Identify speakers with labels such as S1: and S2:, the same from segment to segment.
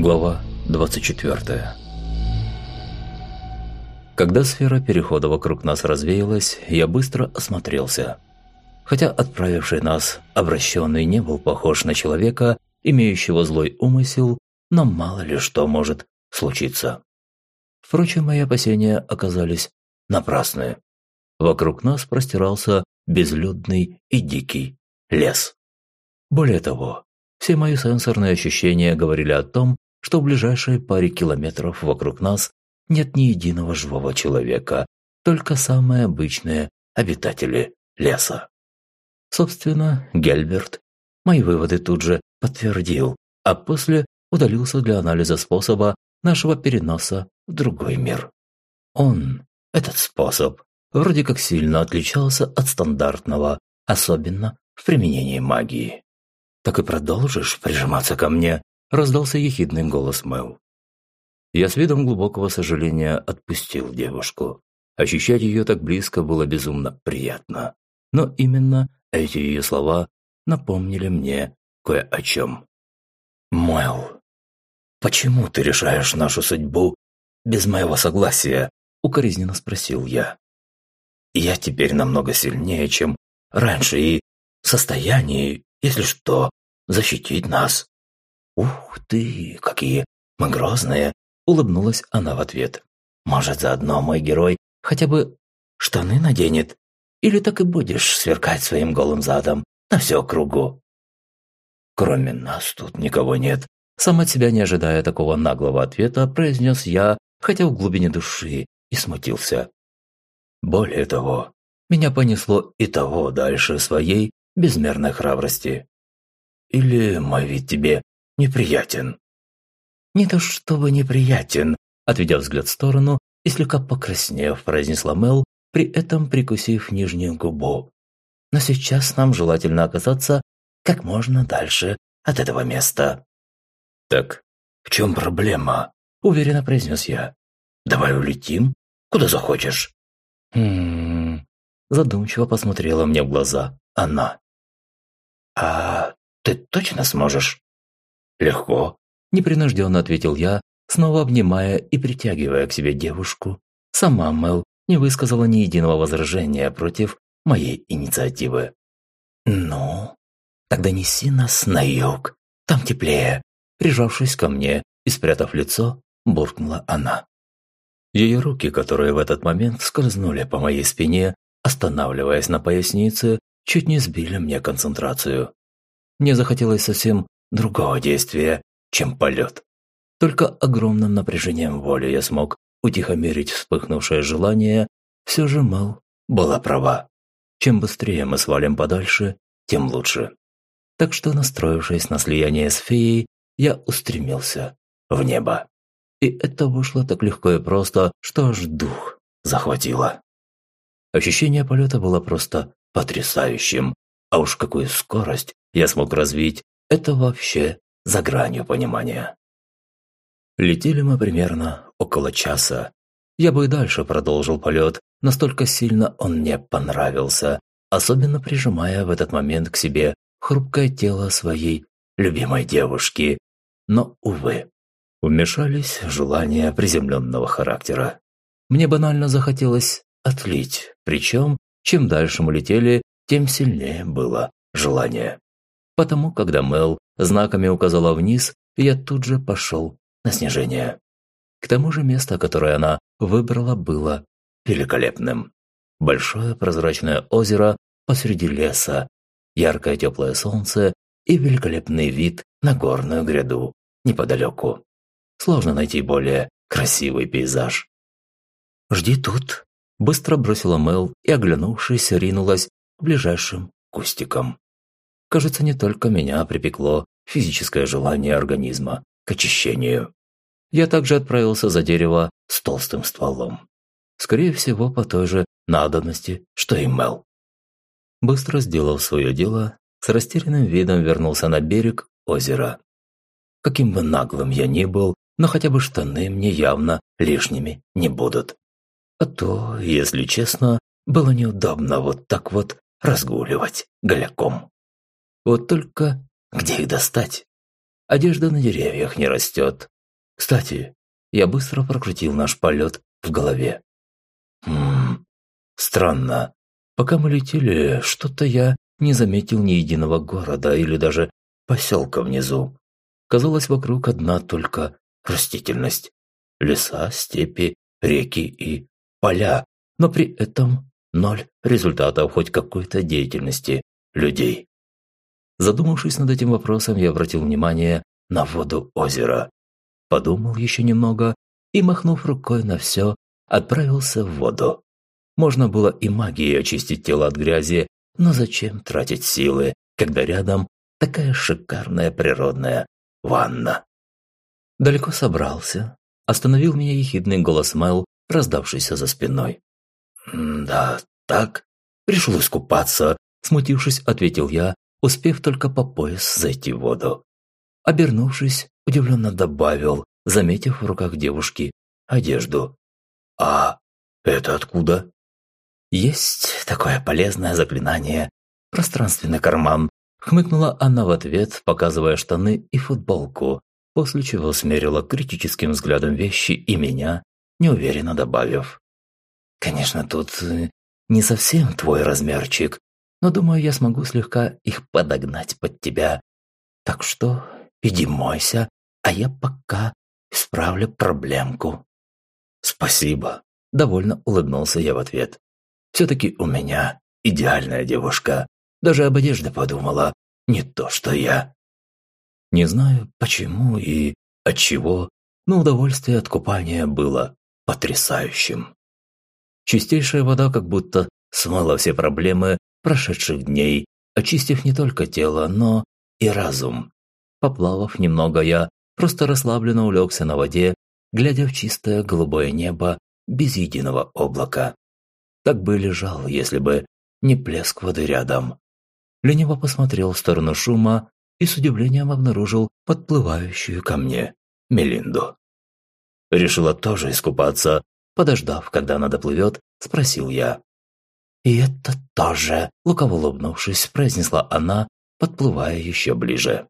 S1: Глава 24 Когда сфера перехода вокруг нас развеялась, я быстро осмотрелся. Хотя отправивший нас обращенный не был похож на человека, имеющего злой умысел, но мало ли что может случиться. Впрочем, мои опасения оказались напрасны. Вокруг нас простирался безлюдный и дикий лес. Более того, все мои сенсорные ощущения говорили о том, что в ближайшей паре километров вокруг нас нет ни единого живого человека, только самые обычные обитатели леса. Собственно, Гельберт мои выводы тут же подтвердил, а после удалился для анализа способа нашего переноса в другой мир. Он, этот способ, вроде как сильно отличался от стандартного, особенно в применении магии. «Так и продолжишь прижиматься ко мне?» – раздался ехидный голос Мэл. Я с видом глубокого сожаления отпустил девушку. Ощущать ее так близко было безумно приятно. Но именно эти ее слова напомнили мне кое о чем. «Мэл, почему ты решаешь нашу судьбу без моего согласия?» – укоризненно спросил я. «Я теперь намного сильнее, чем раньше и в состоянии, если что, защитить нас». «Ух ты, какие мы грозные!» – улыбнулась она в ответ. «Может, заодно мой герой хотя бы штаны наденет? Или так и будешь сверкать своим голым задом на все кругу?» «Кроме нас тут никого нет», сам от себя не ожидая такого наглого ответа, произнес я, хотя в глубине души и смутился. Более того, меня понесло и того дальше своей безмерной храбрости. Или мой вид тебе неприятен?» «Не то чтобы неприятен», – отведя взгляд в сторону и слегка покраснев, произнесла Мел, при этом прикусив нижнюю губу. «Но сейчас нам желательно оказаться как можно дальше от этого места». «Так в чем проблема?» – уверенно произнес я. «Давай улетим, куда захочешь». «Хм...» – задумчиво посмотрела мне в глаза она. «А ты точно сможешь?» «Легко», – непринужденно ответил я, снова обнимая и притягивая к себе девушку. Сама Мел не высказала ни единого возражения против моей инициативы. «Ну, тогда неси нас на юг, там теплее», прижавшись ко мне и спрятав лицо, буркнула она. Ее руки, которые в этот момент скользнули по моей спине, останавливаясь на пояснице, чуть не сбили мне концентрацию. Мне захотелось совсем другого действия, чем полет. Только огромным напряжением воли я смог утихомирить вспыхнувшее желание, все же, мол, была права. Чем быстрее мы свалим подальше, тем лучше. Так что, настроившись на слияние с феей, я устремился в небо. И это вышло так легко и просто, что аж дух захватило. Ощущение полета было просто потрясающим, а уж какую скорость я смог развить, это вообще за гранью понимания. Летели мы примерно около часа. Я бы и дальше продолжил полет, настолько сильно он мне понравился, особенно прижимая в этот момент к себе хрупкое тело своей любимой девушки. Но, увы, вмешались желания приземленного характера. Мне банально захотелось отлить, причем, чем дальше мы летели, тем сильнее было желание. Потому, когда Мел знаками указала вниз, я тут же пошел на снижение. К тому же место, которое она выбрала, было великолепным. Большое прозрачное озеро посреди леса, яркое теплое солнце и великолепный вид на горную гряду неподалеку. Сложно найти более красивый пейзаж. «Жди тут», – быстро бросила Мел и, оглянувшись, ринулась к ближайшим кустикам. Кажется, не только меня припекло физическое желание организма к очищению. Я также отправился за дерево с толстым стволом. Скорее всего, по той же надобности, что и Мел. Быстро сделав свое дело, с растерянным видом вернулся на берег озера. Каким бы наглым я ни был, но хотя бы штаны мне явно лишними не будут. А то, если честно, было неудобно вот так вот разгуливать голяком. Вот только где их достать? одежда на деревьях не растет. Кстати, я быстро прокрутил наш полет в голове. Хм, странно. Пока мы летели, что-то я не заметил ни единого города или даже поселка внизу. Казалось, вокруг одна только растительность. Леса, степи, реки и поля, но при этом ноль результатов хоть какой-то деятельности людей. Задумавшись над этим вопросом, я обратил внимание на воду озера. Подумал еще немного и, махнув рукой на все, отправился в воду. Можно было и магией очистить тело от грязи, но зачем тратить силы, когда рядом такая шикарная природная ванна? Далеко собрался. Остановил меня ехидный голос Мэл, раздавшийся за спиной. «Да, так. Решил искупаться», – смутившись, ответил я, успев только по пояс зайти в воду. Обернувшись, удивленно добавил, заметив в руках девушки одежду. «А это откуда?» «Есть такое полезное заклинание. Пространственный карман», – хмыкнула она в ответ, показывая штаны и футболку, после чего смерила критическим взглядом вещи и меня, неуверенно добавив. «Конечно, тут э, не совсем твой размерчик, но думаю, я смогу слегка их подогнать под тебя. Так что иди мойся, а я пока исправлю проблемку». «Спасибо», – довольно улыбнулся я в ответ. «Все-таки у меня идеальная девушка. Даже об одежде подумала, не то что я». Не знаю, почему и от чего, но удовольствие от купания было потрясающим. Чистейшая вода как будто смыла все проблемы прошедших дней, очистив не только тело, но и разум. Поплавав немного, я просто расслабленно улегся на воде, глядя в чистое голубое небо без единого облака. Так бы лежал, если бы не плеск воды рядом. Лениво посмотрел в сторону шума и с удивлением обнаружил подплывающую ко мне Мелинду. Решила тоже искупаться, подождав, когда она доплывет, спросил я. «И это тоже», – лукаво улыбнувшись, произнесла она, подплывая еще ближе.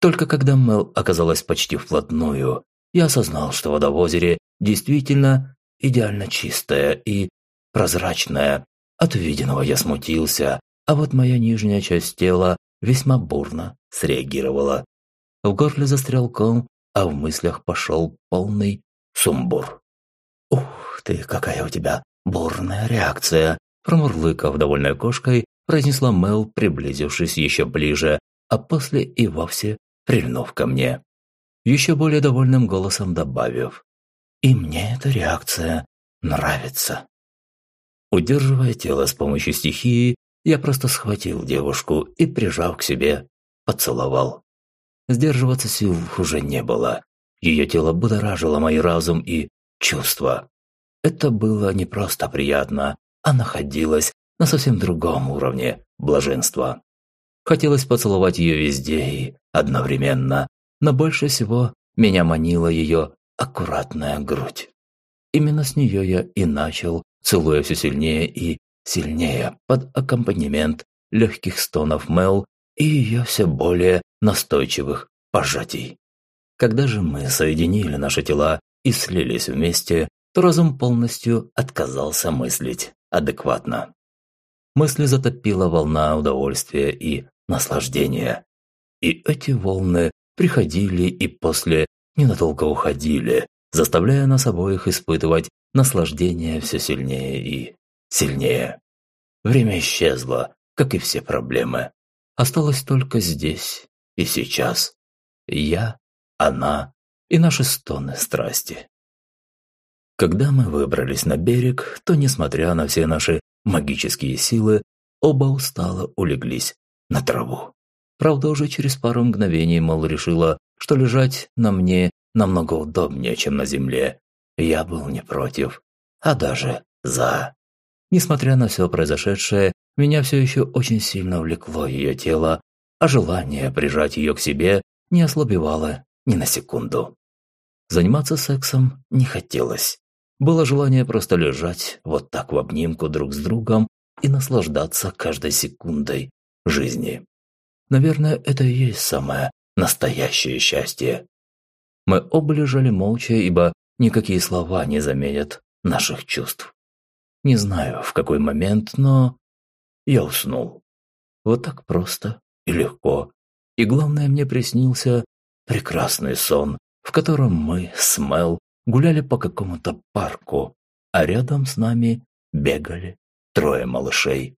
S1: Только когда Мел оказалась почти вплотную, я осознал, что вода в озере действительно идеально чистая и прозрачная. От увиденного я смутился, а вот моя нижняя часть тела весьма бурно среагировала. В горле застрял ком, а в мыслях пошел полный сумбур. «Ух ты, какая у тебя бурная реакция!» Промурлыкав довольной кошкой, произнесла Мел, приблизившись еще ближе, а после и вовсе прильнув ко мне. Еще более довольным голосом добавив. «И мне эта реакция нравится». Удерживая тело с помощью стихии, я просто схватил девушку и, прижав к себе, поцеловал. Сдерживаться сил уже не было. Ее тело будоражило мой разум и чувства. Это было не просто приятно, а находилось на совсем другом уровне блаженства. Хотелось поцеловать ее везде и одновременно, но больше всего меня манила ее аккуратная грудь. Именно с нее я и начал, целуя все сильнее и сильнее под аккомпанемент легких стонов Мел и ее все более настойчивых пожатий. Когда же мы соединили наши тела и слились вместе, то разум полностью отказался мыслить адекватно. Мысли затопила волна удовольствия и наслаждения. И эти волны приходили и после ненадолго уходили, заставляя нас обоих испытывать наслаждение все сильнее и сильнее. Время исчезло, как и все проблемы. Осталось только здесь и сейчас. Я, она и наши стоны страсти. Когда мы выбрались на берег, то, несмотря на все наши магические силы, оба устало улеглись на траву. Правда, уже через пару мгновений Мол решила, что лежать на мне намного удобнее, чем на земле. Я был не против, а даже за. Несмотря на все произошедшее, меня все еще очень сильно влекло ее тело, а желание прижать ее к себе не ослабевало ни на секунду. Заниматься сексом не хотелось. Было желание просто лежать вот так в обнимку друг с другом и наслаждаться каждой секундой жизни. Наверное, это и есть самое настоящее счастье. Мы оба лежали молча, ибо никакие слова не заменят наших чувств. Не знаю, в какой момент, но я уснул. Вот так просто и легко. И главное, мне приснился прекрасный сон, в котором мы с Мел гуляли по какому-то парку, а рядом с нами бегали трое малышей.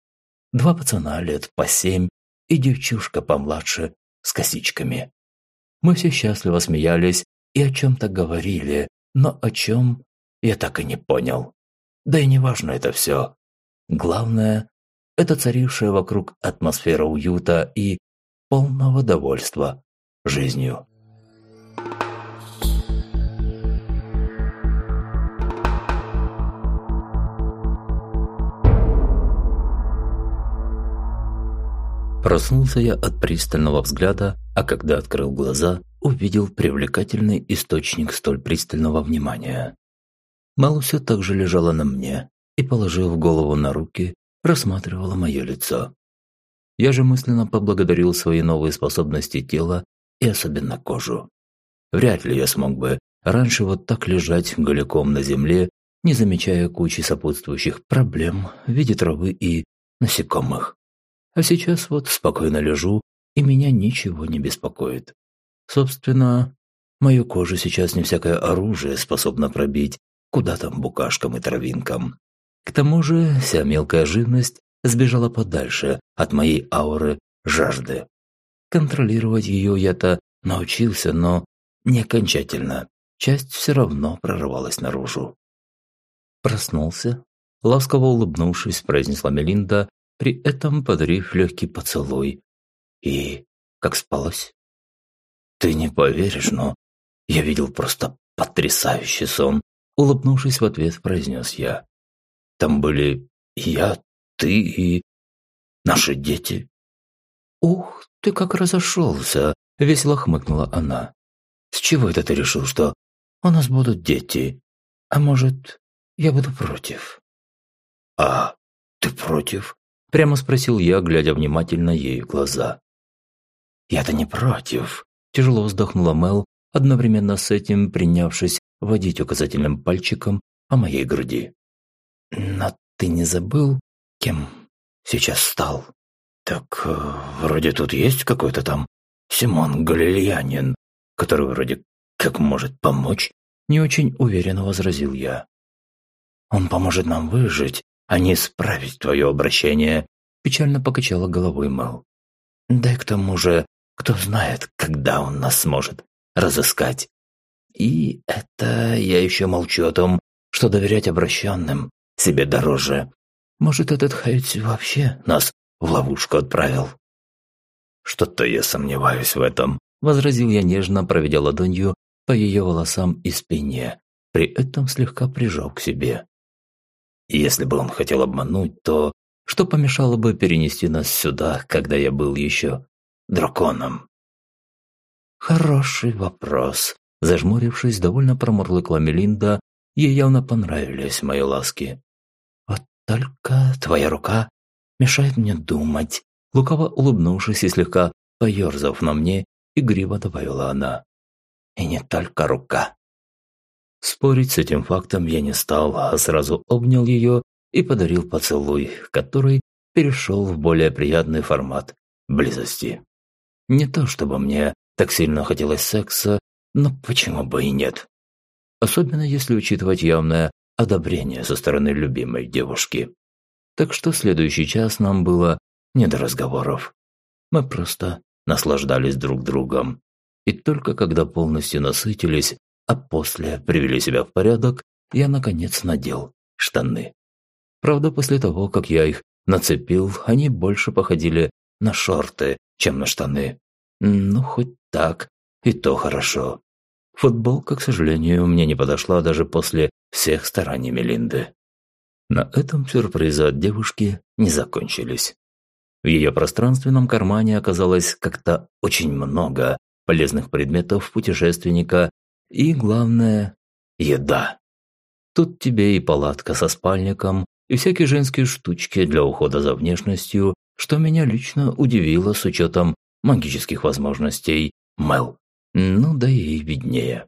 S1: Два пацана лет по семь и девчушка помладше с косичками. Мы все счастливо смеялись и о чем-то говорили, но о чем я так и не понял. Да и не важно это все. Главное – это царившая вокруг атмосфера уюта и полного довольства жизнью. Проснулся я от пристального взгляда, а когда открыл глаза, увидел привлекательный источник столь пристального внимания. Мэл все так же лежала на мне и, положив голову на руки, рассматривала мое лицо. Я же мысленно поблагодарил свои новые способности тела и особенно кожу. Вряд ли я смог бы раньше вот так лежать голиком на земле, не замечая кучи сопутствующих проблем в виде травы и насекомых. А сейчас вот спокойно лежу, и меня ничего не беспокоит. Собственно, мою кожу сейчас не всякое оружие способно пробить, куда там букашкам и травинкам. К тому же вся мелкая живность сбежала подальше от моей ауры жажды. Контролировать ее я-то научился, но не окончательно. Часть все равно прорывалась наружу. Проснулся, ласково улыбнувшись, произнесла Мелинда, при этом подарив легкий поцелуй. И как спалось? Ты не поверишь, но я видел просто потрясающий сон. Улыбнувшись в ответ, произнес я. Там были я, ты и наши дети. Ух, ты как разошелся, весело хмыкнула она. С чего это ты решил, что у нас будут дети? А может, я буду против? А ты против? Прямо спросил я, глядя внимательно ей в глаза. «Я-то не против», – тяжело вздохнула Мел, одновременно с этим принявшись водить указательным пальчиком по моей груди. «Но ты не забыл, кем сейчас стал?» «Так э, вроде тут есть какой-то там Симон Галильянин, который вроде как может помочь», – не очень уверенно возразил я. «Он поможет нам выжить, а не исправить твое обращение», – печально покачала головой Мэл. «Да и к тому же, кто знает, когда он нас сможет разыскать. И это я еще молчу о том, что доверять обращенным себе дороже. Может, этот Хайтс вообще нас в ловушку отправил?» «Что-то я сомневаюсь в этом», – возразил я нежно, проведя ладонью по ее волосам и спине, при этом слегка прижал к себе. Если бы он хотел обмануть, то что помешало бы перенести нас сюда, когда я был еще драконом? Хороший вопрос. Зажмурившись, довольно промурлыкла Мелинда, ей явно понравились мои ласки. Вот только твоя рука мешает мне думать. Лукаво улыбнувшись и слегка поерзав на мне, игриво добавила она. И не только рука. Спорить с этим фактом я не стал, а сразу обнял ее и подарил поцелуй, который перешел в более приятный формат близости. Не то чтобы мне так сильно хотелось секса, но почему бы и нет? Особенно если учитывать явное одобрение со стороны любимой девушки. Так что следующий час нам было не до разговоров. Мы просто наслаждались друг другом. И только когда полностью насытились, а после привели себя в порядок, я наконец надел штаны. Правда, после того, как я их нацепил, они больше походили на шорты, чем на штаны. Ну, хоть так, и то хорошо. Футболка, к сожалению, мне не подошла даже после всех стараний Мелинды. На этом сюрпризы от девушки не закончились. В ее пространственном кармане оказалось как-то очень много полезных предметов путешественника и, главное, еда. Тут тебе и палатка со спальником, и всякие женские штучки для ухода за внешностью, что меня лично удивило с учетом магических возможностей Мел. Ну да ей виднее.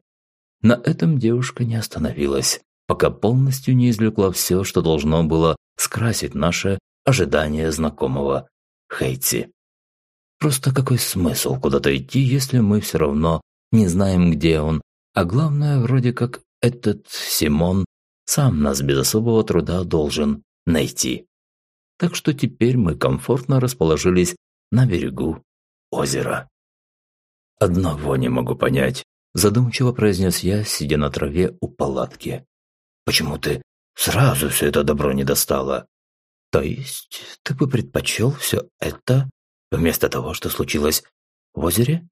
S1: На этом девушка не остановилась, пока полностью не извлекла все, что должно было скрасить наше ожидание знакомого Хейтси. Просто какой смысл куда-то идти, если мы все равно не знаем, где он, а главное, вроде как этот Симон сам нас без особого труда должен найти. Так что теперь мы комфортно расположились на берегу озера. «Одного не могу понять», – задумчиво произнес я, сидя на траве у палатки. «Почему ты сразу все это добро не достала?» «То есть ты бы предпочел все это вместо того, что случилось в озере?»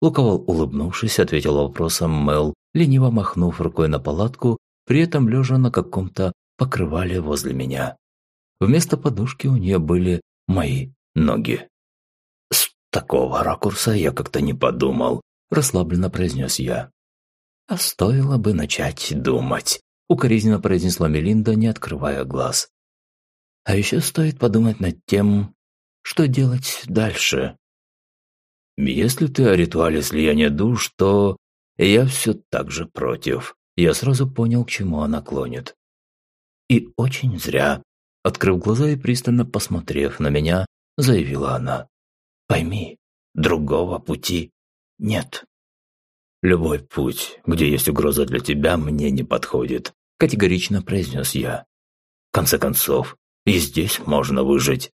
S1: Луковал улыбнувшись, ответил вопросом Мел, лениво махнув рукой на палатку, при этом лежа на каком-то покрывале возле меня. Вместо подушки у нее были мои ноги. «С такого ракурса я как-то не подумал», – расслабленно произнес я. «А стоило бы начать думать», – укоризненно произнесла Мелинда, не открывая глаз. «А еще стоит подумать над тем, что делать дальше». «Если ты о ритуале слияния душ, то я все так же против. Я сразу понял, к чему она клонит. И очень зря. Открыв глаза и пристально посмотрев на меня, заявила она. Пойми, другого пути нет. Любой путь, где есть угроза для тебя, мне не подходит, категорично произнес я. В конце концов, и здесь можно выжить.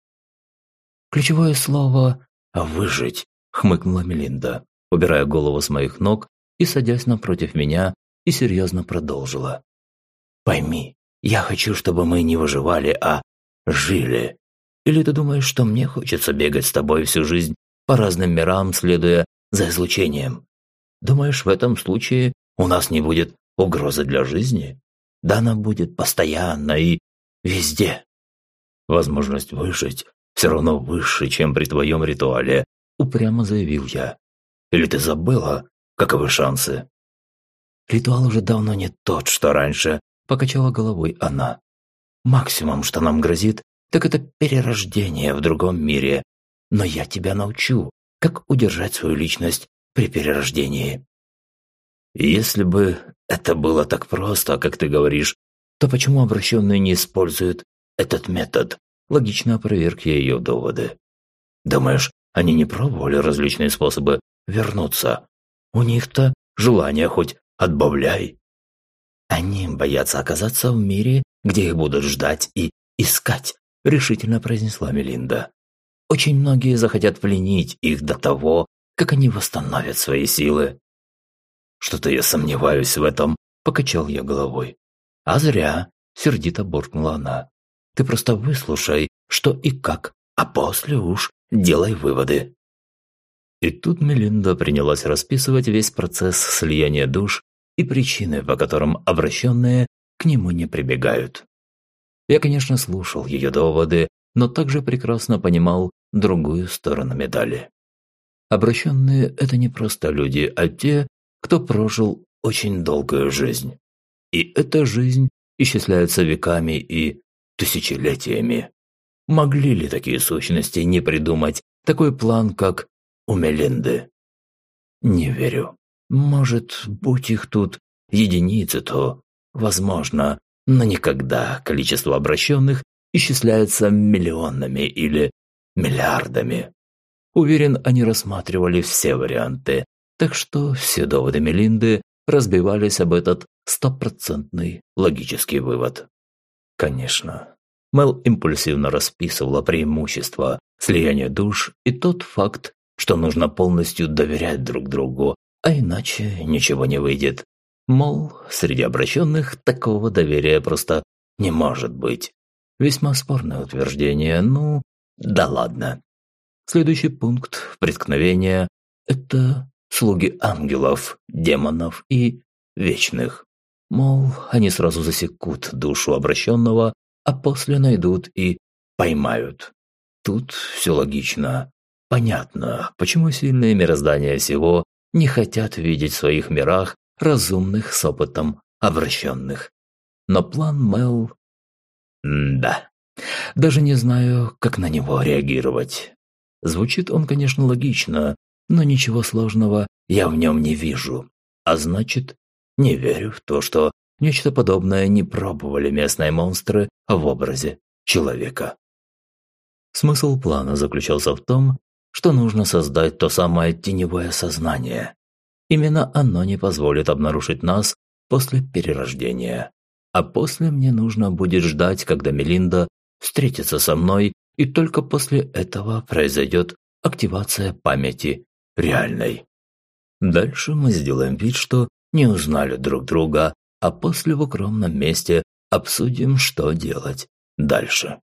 S1: Ключевое слово «выжить», хмыкнула Мелинда, убирая голову с моих ног и садясь напротив меня, и серьезно продолжила. «Пойми, я хочу, чтобы мы не выживали, а жили. Или ты думаешь, что мне хочется бегать с тобой всю жизнь по разным мирам, следуя за излучением? Думаешь, в этом случае у нас не будет угрозы для жизни? Да она будет постоянно и везде. Возможность выжить все равно выше, чем при твоем ритуале, упрямо заявил я. Или ты забыла, Каковы шансы?» «Ритуал уже давно не тот, что раньше», – покачала головой она. «Максимум, что нам грозит, так это перерождение в другом мире. Но я тебя научу, как удержать свою личность при перерождении». «Если бы это было так просто, как ты говоришь, то почему обращенные не используют этот метод?» Логично опроверг я ее доводы. «Думаешь, они не пробовали различные способы вернуться?» У них-то желание хоть отбавляй. Они боятся оказаться в мире, где их будут ждать и искать, решительно произнесла Мелинда. Очень многие захотят пленить их до того, как они восстановят свои силы. Что-то я сомневаюсь в этом, покачал я головой. А зря, сердито буркнула она. Ты просто выслушай, что и как, а после уж делай выводы. И тут Мелинда принялась расписывать весь процесс слияния душ и причины, по которым обращенные к нему не прибегают. Я, конечно, слушал ее доводы, но также прекрасно понимал другую сторону медали. Обращенные – это не просто люди, а те, кто прожил очень долгую жизнь. И эта жизнь исчисляется веками и тысячелетиями. Могли ли такие сущности не придумать такой план, как у Мелинды. Не верю. Может, будь их тут единицы, то, возможно, но никогда количество обращенных исчисляется миллионами или миллиардами. Уверен, они рассматривали все варианты, так что все доводы Мелинды разбивались об этот стопроцентный логический вывод. Конечно, Мел импульсивно расписывала преимущества слияния душ и тот факт, что нужно полностью доверять друг другу, а иначе ничего не выйдет. Мол, среди обращенных такого доверия просто не может быть. Весьма спорное утверждение, ну, да ладно. Следующий пункт преткновения – это слуги ангелов, демонов и вечных. Мол, они сразу засекут душу обращенного, а после найдут и поймают. Тут все логично. Понятно, почему сильные мироздания всего не хотят видеть в своих мирах разумных с опытом обращенных. Но план Мел... да. Даже не знаю, как на него реагировать. Звучит он, конечно, логично, но ничего сложного я в нем не вижу. А значит, не верю в то, что нечто подобное не пробовали местные монстры в образе человека. Смысл плана заключался в том, что нужно создать то самое теневое сознание. Именно оно не позволит обнаружить нас после перерождения. А после мне нужно будет ждать, когда Мелинда встретится со мной, и только после этого произойдет активация памяти реальной. Дальше мы сделаем вид, что не узнали друг друга, а после в укромном месте обсудим, что делать дальше.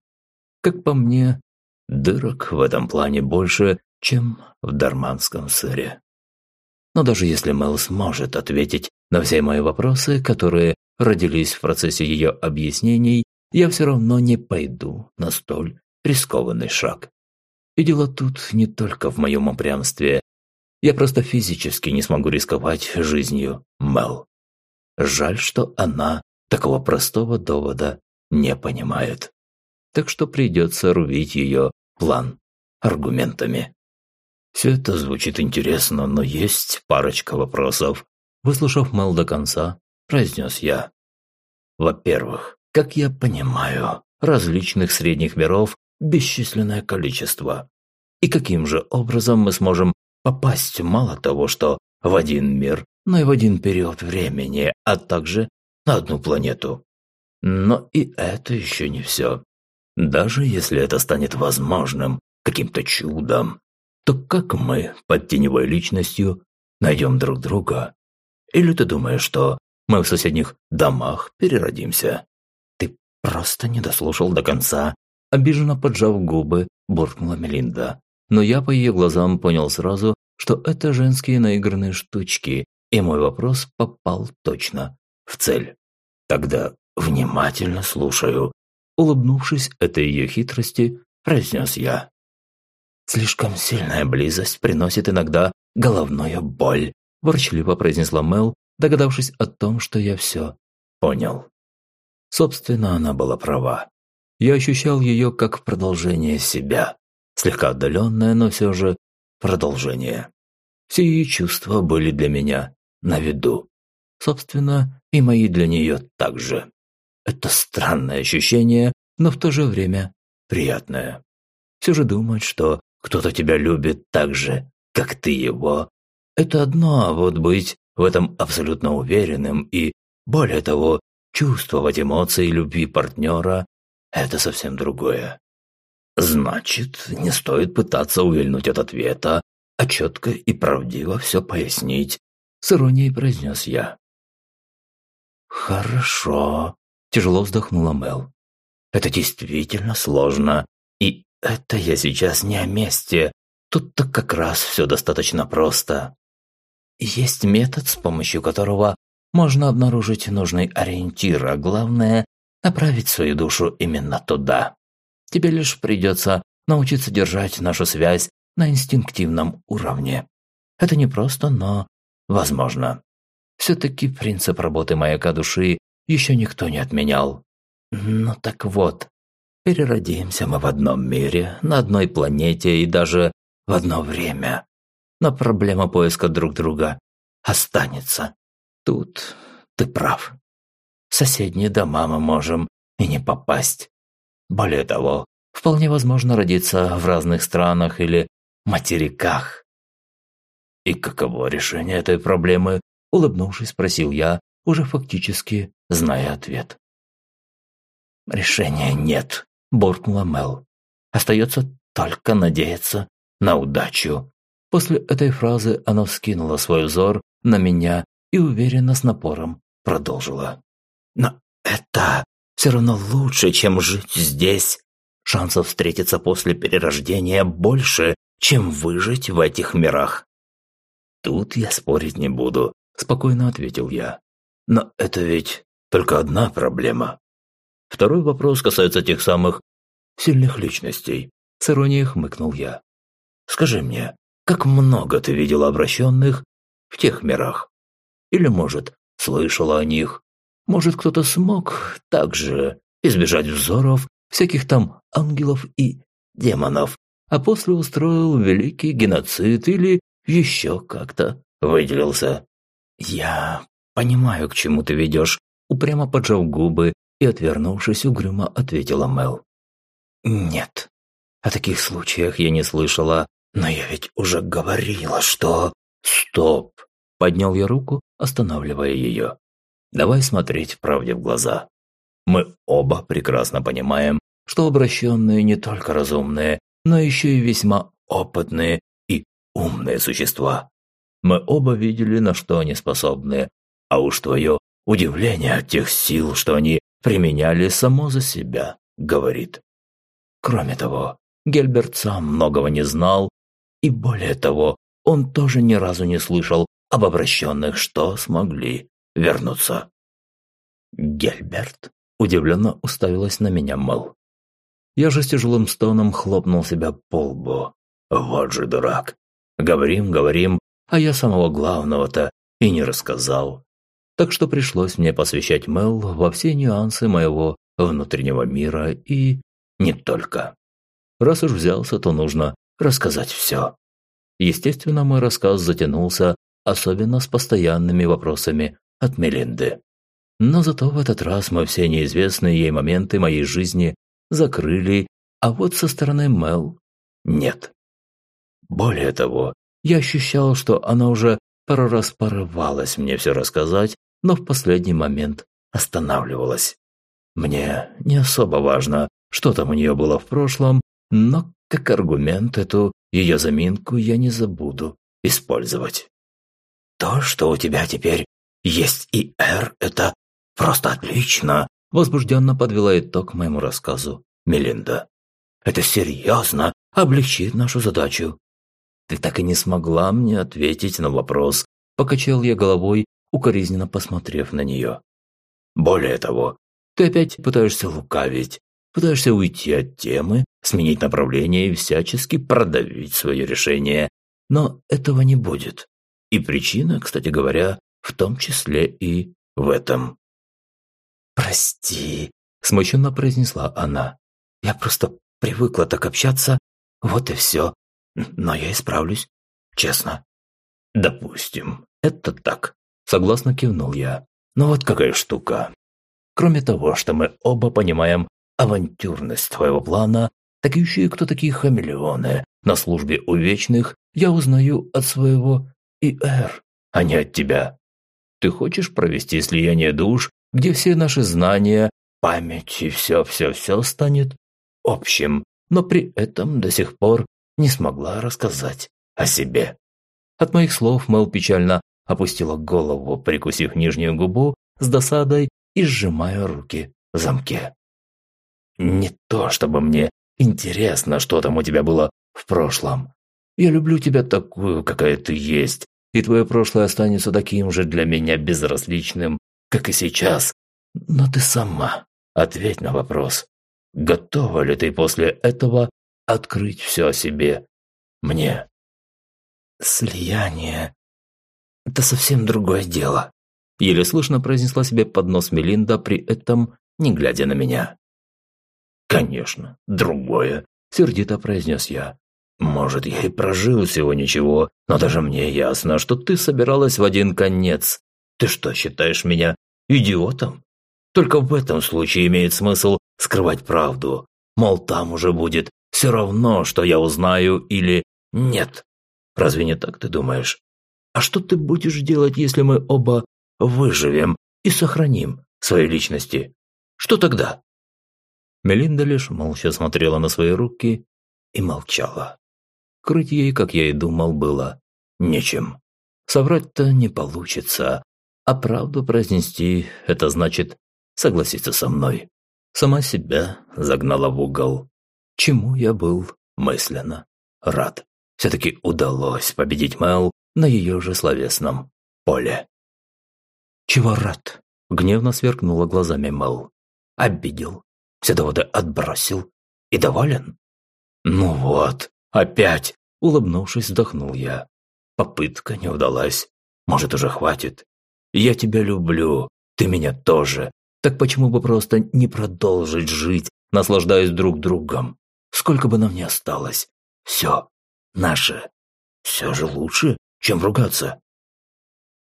S1: Как по мне, дырок в этом плане больше, чем в дарманском сыре. Но даже если Мэл сможет ответить на все мои вопросы, которые родились в процессе ее объяснений, я все равно не пойду на столь рискованный шаг. И дело тут не только в моем упрямстве. Я просто физически не смогу рисковать жизнью Мел. Жаль, что она такого простого довода не понимает. Так что придется рубить ее план аргументами. Все это звучит интересно, но есть парочка вопросов. Выслушав Мел до конца, произнес я. Во-первых, как я понимаю, различных средних миров бесчисленное количество. И каким же образом мы сможем попасть мало того, что в один мир, но и в один период времени, а также на одну планету. Но и это еще не все. Даже если это станет возможным, каким-то чудом, то как мы под теневой личностью найдем друг друга? Или ты думаешь, что мы в соседних домах переродимся? Ты просто не дослушал до конца Обиженно поджав губы, буркнула Мелинда. Но я по ее глазам понял сразу, что это женские наигранные штучки, и мой вопрос попал точно в цель. Тогда внимательно слушаю. Улыбнувшись этой ее хитрости, произнес я. «Слишком сильная близость приносит иногда головную боль», ворчливо произнесла Мел, догадавшись о том, что я все понял. Собственно, она была права я ощущал ее как продолжение себя. Слегка отдаленное, но все же продолжение. Все ее чувства были для меня на виду. Собственно, и мои для нее также. Это странное ощущение, но в то же время приятное. Все же думать, что кто-то тебя любит так же, как ты его, это одно, а вот быть в этом абсолютно уверенным и, более того, чувствовать эмоции любви партнера это совсем другое. Значит, не стоит пытаться увильнуть от ответа, а четко и правдиво все пояснить, с иронией произнес я. Хорошо, тяжело вздохнула Мел. Это действительно сложно, и это я сейчас не о месте. Тут-то как раз все достаточно просто. Есть метод, с помощью которого можно обнаружить нужный ориентир, а главное направить свою душу именно туда. Тебе лишь придется научиться держать нашу связь на инстинктивном уровне. Это непросто, но возможно. Все-таки принцип работы маяка души еще никто не отменял. Ну так вот, переродимся мы в одном мире, на одной планете и даже в одно время. Но проблема поиска друг друга останется. Тут ты прав. В соседние дома мы можем и не попасть. Более того, вполне возможно родиться в разных странах или материках. И каково решение этой проблемы? Улыбнувшись, спросил я, уже фактически зная ответ. «Решения нет», – буркнула Мел. «Остается только надеяться на удачу». После этой фразы она вскинула свой взор на меня и уверенно с напором продолжила. Но это все равно лучше, чем жить здесь. Шансов встретиться после перерождения больше, чем выжить в этих мирах. Тут я спорить не буду, спокойно ответил я. Но это ведь только одна проблема. Второй вопрос касается тех самых сильных личностей. С иронией хмыкнул я. Скажи мне, как много ты видел обращенных в тех мирах? Или, может, слышала о них? Может, кто-то смог также избежать взоров всяких там ангелов и демонов, а после устроил великий геноцид или еще как-то выделился. «Я понимаю, к чему ты ведешь», – упрямо поджав губы и, отвернувшись, угрюмо ответила Мел. «Нет, о таких случаях я не слышала, но я ведь уже говорила, что...» «Стоп!» – поднял я руку, останавливая ее. «Давай смотреть правде в глаза. Мы оба прекрасно понимаем, что обращенные не только разумные, но еще и весьма опытные умные существа. Мы оба видели, на что они способны, а уж твое удивление от тех сил, что они применяли само за себя, говорит. Кроме того, Гельберт сам многого не знал, и более того, он тоже ни разу не слышал об обращенных, что смогли вернуться. Гельберт удивленно уставилась на меня Мэл. Я же с тяжелым стоном хлопнул себя по лбу. Вот же дурак. Говорим, говорим, а я самого главного-то и не рассказал. Так что пришлось мне посвящать Мэл во все нюансы моего внутреннего мира и не только. Раз уж взялся, то нужно рассказать все. Естественно, мой рассказ затянулся, особенно с постоянными вопросами от Мелинды. Но зато в этот раз мы все неизвестные ей моменты моей жизни закрыли, а вот со стороны Мел нет. Более того, я ощущал, что она уже пару раз порывалась мне все рассказать, но в последний момент останавливалась. Мне не особо важно, что там у нее было в прошлом, но как аргумент эту ее заминку я не забуду использовать. То, что у тебя теперь есть и Р, это просто отлично, возбужденно подвела итог моему рассказу Мелинда. Это серьезно облегчит нашу задачу. Ты так и не смогла мне ответить на вопрос, покачал я головой, укоризненно посмотрев на нее. Более того, ты опять пытаешься лукавить, Пытаешься уйти от темы, сменить направление и всячески продавить свое решение. Но этого не будет. И причина, кстати говоря, в том числе и в этом. «Прости», – смущенно произнесла она. «Я просто привыкла так общаться, вот и все. Но я исправлюсь, честно». «Допустим, это так», – согласно кивнул я. «Но вот какая штука. Кроме того, что мы оба понимаем авантюрность твоего плана, так еще и кто такие хамелеоны на службе у вечных, я узнаю от своего ИР, а не от тебя. Ты хочешь провести слияние душ, где все наши знания, память и все-все-все станет общим, но при этом до сих пор не смогла рассказать о себе. От моих слов Мэл печально опустила голову, прикусив нижнюю губу с досадой и сжимая руки в замке. Не то, чтобы мне интересно, что там у тебя было в прошлом. Я люблю тебя такую, какая ты есть, и твое прошлое останется таким же для меня безразличным, как и сейчас. Но ты сама ответь на вопрос. Готова ли ты после этого открыть все о себе мне? Слияние – это совсем другое дело. Еле слышно произнесла себе под нос Мелинда, при этом не глядя на меня. «Конечно, другое», – сердито произнес я. «Может, я и прожил всего ничего, но даже мне ясно, что ты собиралась в один конец. Ты что, считаешь меня идиотом? Только в этом случае имеет смысл скрывать правду. Мол, там уже будет все равно, что я узнаю или нет. Разве не так ты думаешь? А что ты будешь делать, если мы оба выживем и сохраним свои личности? Что тогда? Мелинда лишь молча смотрела на свои руки и молчала. Крыть ей, как я и думал, было нечем. Соврать-то не получится, а правду произнести – это значит согласиться со мной. Сама себя загнала в угол. Чему я был мысленно рад. Все-таки удалось победить Мэл на ее же словесном поле. «Чего рад?» – гневно сверкнула глазами Мэл. «Обидел, все доводы отбросил и доволен? Ну вот, опять, улыбнувшись, вздохнул я. Попытка не удалась. Может, уже хватит? Я тебя люблю, ты меня тоже. Так почему бы просто не продолжить жить, наслаждаясь друг другом? Сколько бы нам ни осталось. Все наше. Все же лучше, чем ругаться.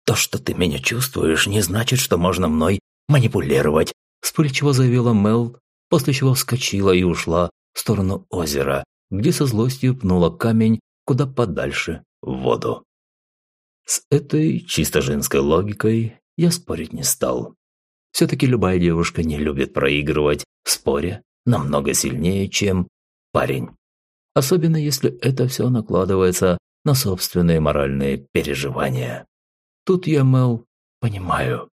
S1: То, что ты меня чувствуешь, не значит, что можно мной манипулировать», вспыльчиво заявила Мел, после чего вскочила и ушла в сторону озера, где со злостью пнула камень куда подальше в воду. С этой чисто женской логикой я спорить не стал. Все-таки любая девушка не любит проигрывать в споре намного сильнее, чем парень. Особенно если это все накладывается на собственные моральные переживания. Тут я, Мел, понимаю.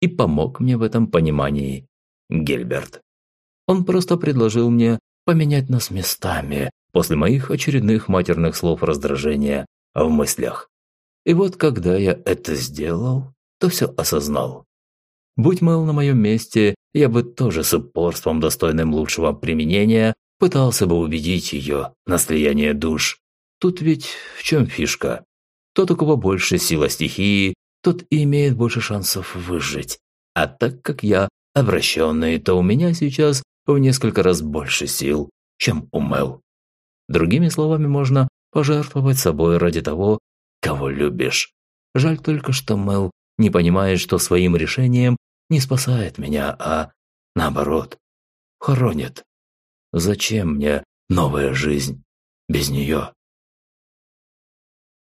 S1: И помог мне в этом понимании Гильберт. Он просто предложил мне поменять нас местами после моих очередных матерных слов раздражения в мыслях. И вот когда я это сделал, то все осознал. Будь Мэл на моем месте, я бы тоже с упорством, достойным лучшего применения, пытался бы убедить ее на слияние душ. Тут ведь в чем фишка? Тот, у кого больше сила стихии, тот и имеет больше шансов выжить. А так как я обращенный, то у меня сейчас в несколько раз больше сил, чем у Мэл. Другими словами, можно пожертвовать собой ради того, кого любишь. Жаль только, что Мэл не понимает, что своим решением не спасает меня, а наоборот, хоронит. Зачем мне новая жизнь без нее?